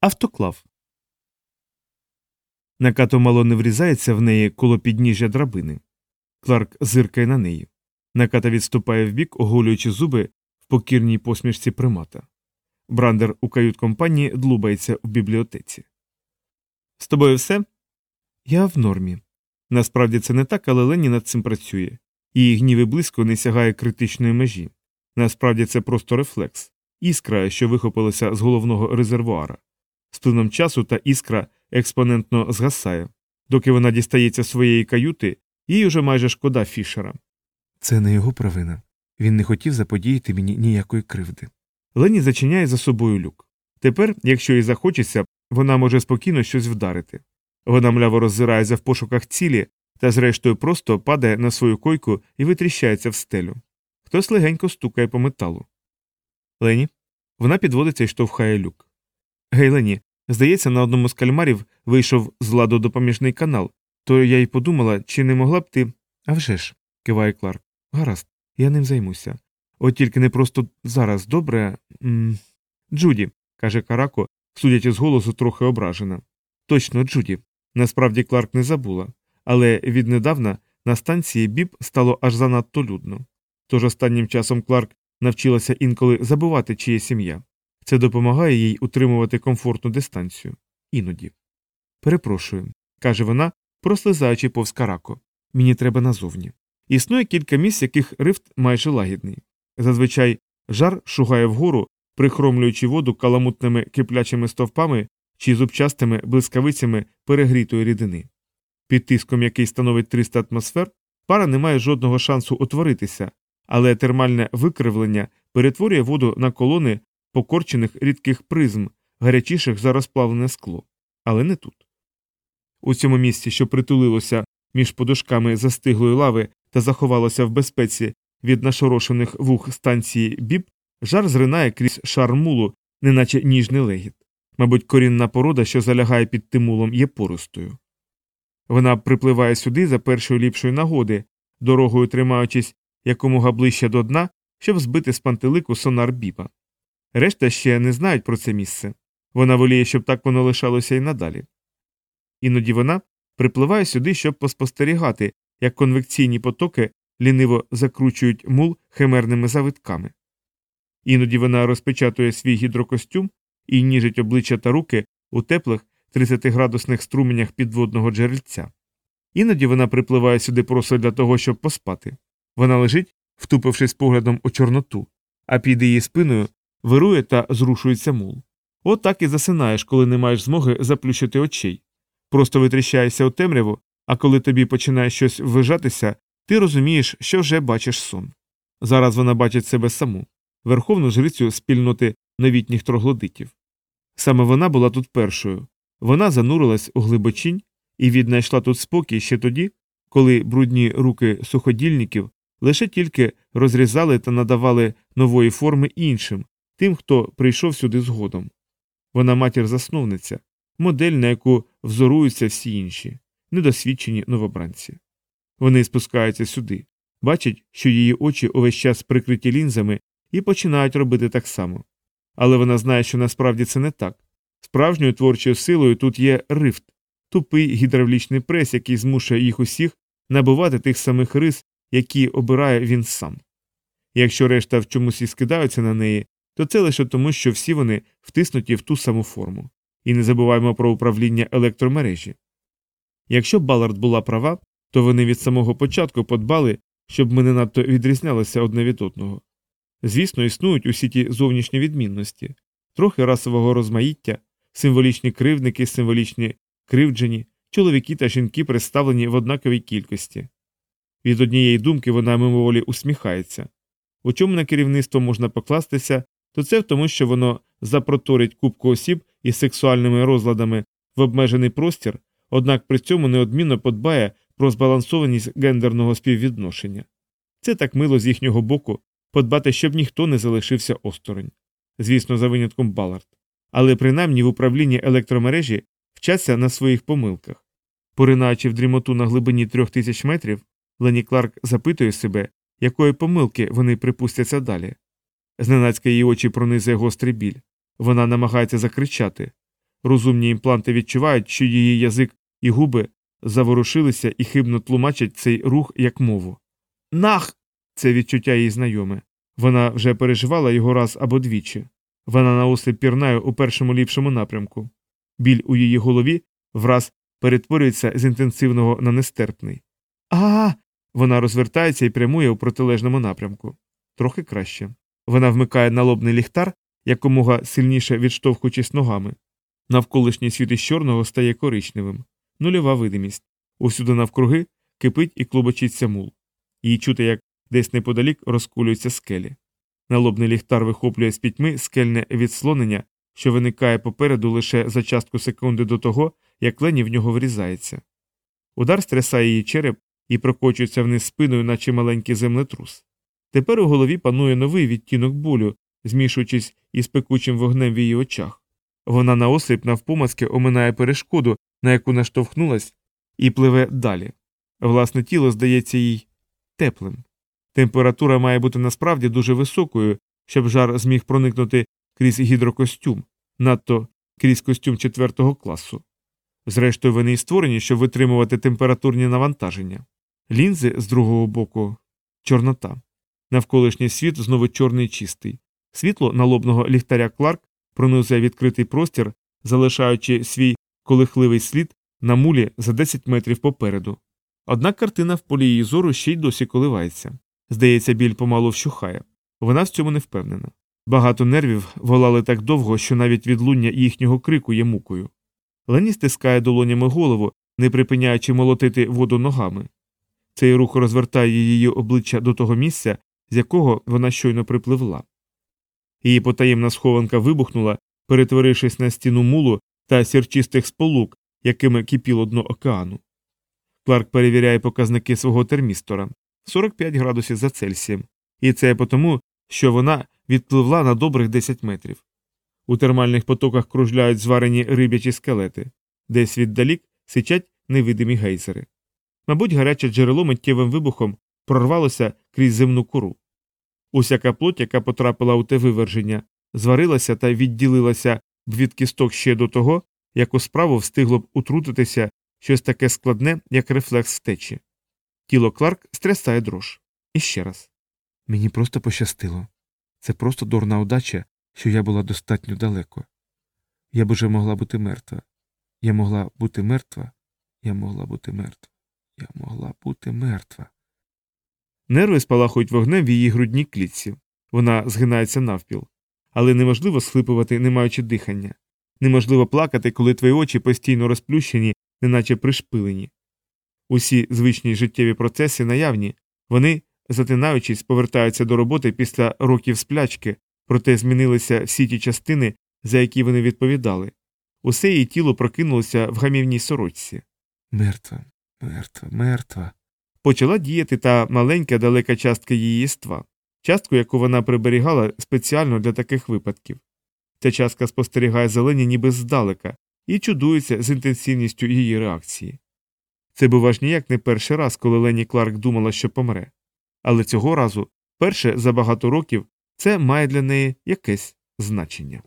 Автоклав. Накато мало не врізається в неї коло підніжжя драбини. Кларк зиркає на неї. Наката відступає вбік, оголюючи зуби в покірній посмішці примата. Брандер у кают компанії длубається в бібліотеці. З тобою все? Я в нормі. Насправді це не так, але Лені над цим працює. Її гнів і близько не сягає критичної межі. Насправді це просто рефлекс, іскра, що вихопилася з головного резервуара. З плином часу та іскра експонентно згасає. Доки вона дістається своєї каюти, їй уже майже шкода Фішера. Це не його провина. Він не хотів заподіяти мені ніякої кривди. Лені зачиняє за собою люк. Тепер, якщо їй захочеться, вона може спокійно щось вдарити. Вона мляво роззирається в пошуках цілі та, зрештою, просто падає на свою койку і витріщається в стелю. Хтось легенько стукає по металу. Лені. Вона підводиться і штовхає люк. Гей, Лені, здається, на одному з кальмарів вийшов з ладу допоміжний канал, то я й подумала, чи не могла б ти. «А вже ж», – киває Кларк. Гаразд, я ним займуся. От тільки не просто зараз добре. М -м... Джуді, каже Карако, судячи з голосу, трохи ображена. Точно, Джуді. Насправді Кларк не забула, але віднедавна на станції Біб стало аж занадто людно. Тож останнім часом Кларк навчилася інколи забувати чиє сім'я. Це допомагає їй утримувати комфортну дистанцію. Іноді. Перепрошую, каже вона, прослизаючи повз карако. Мені треба назовні. Існує кілька місць, яких рифт майже лагідний. Зазвичай жар шугає вгору, прихромлюючи воду каламутними киплячими стовпами чи зубчастими блискавицями перегрітої рідини. Під тиском, який становить 300 атмосфер, пара не має жодного шансу утворитися, але термальне викривлення перетворює воду на колони покорчених рідких призм, гарячіших за розплавлене скло. Але не тут. У цьому місці, що притулилося між подушками застиглої лави та заховалося в безпеці від нашорошених вух станції біб, жар зринає крізь шар мулу, неначе ніжний легіт. Мабуть, корінна порода, що залягає під тимулом, є поростою. Вона припливає сюди за першої ліпшої нагоди, дорогою тримаючись якомога ближче до дна, щоб збити з пантелику сонар біба. Решта ще не знають про це місце. Вона воліє, щоб так воно лишалося і надалі. Іноді вона припливає сюди, щоб поспостерігати, як конвекційні потоки ліниво закручують мул химерними завитками. Іноді вона розпечатує свій гідрокостюм і ніжить обличчя та руки у теплих 30-градусних струменях підводного джерельця. Іноді вона припливає сюди просто для того, щоб поспати. Вона лежить, втупившись поглядом у Чорноту, а під її спиною вирує та зрушується мул. От так і засинаєш, коли не маєш змоги заплющити очей. Просто витріщаєшся у темряву, а коли тобі починає щось ввижатися, ти розумієш, що вже бачиш сон. Зараз вона бачить себе саму, верховну жрицю спільноти новітніх троглодитів. Саме вона була тут першою. Вона занурилась у глибочінь і віднайшла тут спокій ще тоді, коли брудні руки суходільників лише тільки розрізали та надавали нової форми іншим, тим, хто прийшов сюди згодом. Вона матір засновниця, модель, на яку взоруються всі інші, недосвідчені новобранці. Вони спускаються сюди, бачать, що її очі увесь час прикриті лінзами і починають робити так само. Але вона знає, що насправді це не так. Справжньою творчою силою тут є рифт, тупий гідравлічний прес, який змушує їх усіх набувати тих самих рис, які обирає він сам. Якщо решта в чомусь і скидаються на неї, то це лише тому, що всі вони втиснуті в ту саму форму. І не забуваємо про управління електромережі. Якщо Балард була права, то вони від самого початку подбали, щоб ми не надто відрізнялися одне від одного. Звісно, існують усі ті зовнішні відмінності, трохи расового розмаїття, символічні кривдники, символічні кривджені, чоловіки та жінки представлені в однаковій кількості. Від однієї думки вона мимоволі усміхається. У чому на керівництво можна покластися, то це в тому, що воно запроторить кубку осіб із сексуальними розладами в обмежений простір, однак при цьому неодмінно подбає про збалансованість гендерного співвідношення. Це так мило з їхнього боку подбати, щоб ніхто не залишився осторонь. Звісно, за винятком Балард. Але принаймні в управлінні електромережі вчаться на своїх помилках. Поринаючи в дрімоту на глибині трьох тисяч метрів, Лені Кларк запитує себе, якої помилки вони припустяться далі. Зненацька її очі пронизує гострий біль. Вона намагається закричати. Розумні імпланти відчувають, що її язик і губи заворушилися і хибно тлумачать цей рух як мову. Нах! Це відчуття їй знайоме. Вона вже переживала його раз або двічі. Вона наосліп пірнає у першому ліпшому напрямку. Біль у її голові враз перетворюється з інтенсивного на нестерпний. А. Вона розвертається і прямує у протилежному напрямку. Трохи краще. Вона вмикає налобний ліхтар, якомога сильніше відштовхуючись ногами. Навколишній світ із чорного стає коричневим. Нульова видимість. Усюди навкруги кипить і клубочиться мул. Її чути, як десь неподалік розкулюються скелі. Налобний ліхтар вихоплює з пітьми скельне відслонення, що виникає попереду лише за частку секунди до того, як Лені в нього врізається. Удар стрясає її череп і прокочується вниз спиною, наче маленький землетрус. Тепер у голові панує новий відтінок болю, змішуючись із пекучим вогнем в її очах. Вона наосліп навпомацьки оминає перешкоду, на яку наштовхнулась, і пливе далі. Власне тіло здається їй теплим. Температура має бути насправді дуже високою, щоб жар зміг проникнути крізь гідрокостюм, надто крізь костюм четвертого класу. Зрештою, вони й створені, щоб витримувати температурні навантаження. Лінзи з другого боку чорнота. Навколишній світ знову чорний чистий. Світло налобного ліхтаря Кларк пронизує відкритий простір, залишаючи свій колихливий слід на мулі за 10 метрів попереду. Однак картина в полі її зору ще й досі коливається. Здається, біль помалу вщухає. Вона в цьому не впевнена. Багато нервів волали так довго, що навіть відлуння їхнього крику є мукою. Лені стискає долонями голову, не припиняючи молотити воду ногами. Цей рух розвертає її обличчя до того місця, з якого вона щойно припливла. Її потаємна схованка вибухнула, перетворившись на стіну мулу та сірчистих сполук, якими кипіло дно океану. Кларк перевіряє показники свого термістора 45 градусів за Цельсієм, і це потому, що вона відпливла на добрих 10 метрів. У термальних потоках кружляють зварені риб'ячі скелети, десь віддалік сичать невидимі гейзери. Мабуть, гаряче джерело миттєвим вибухом прорвалося крізь земну кору. Усяка плоть, яка потрапила у те виверження, зварилася та відділилася б від кісток ще до того, як у справу встигло б утрутитися щось таке складне, як рефлекс втечі. Тіло Кларк стрясає дрож. І ще раз. Мені просто пощастило. Це просто дурна удача, що я була достатньо далеко. Я б уже могла бути мертва. Я могла бути мертва. Я могла бути мертва. Я могла бути мертва. Нерви спалахують вогнем в її грудній клітці. Вона згинається навпіл. Але неможливо схлипувати, не маючи дихання. Неможливо плакати, коли твої очі постійно розплющені, неначе пришпилені. Усі звичні життєві процеси наявні, вони, затинаючись, повертаються до роботи після років сплячки, проте змінилися всі ті частини, за які вони відповідали. Усе її тіло прокинулося в гамівній сорочці. Мертва, мертва, мертва. Почала діяти та маленька далека частка її єства, частку, яку вона приберігала спеціально для таких випадків. Ця частка спостерігає зелені ніби здалека і чудується з інтенсивністю її реакції. Це був аж ніяк не перший раз, коли Лені Кларк думала, що помре. Але цього разу, перше за багато років, це має для неї якесь значення.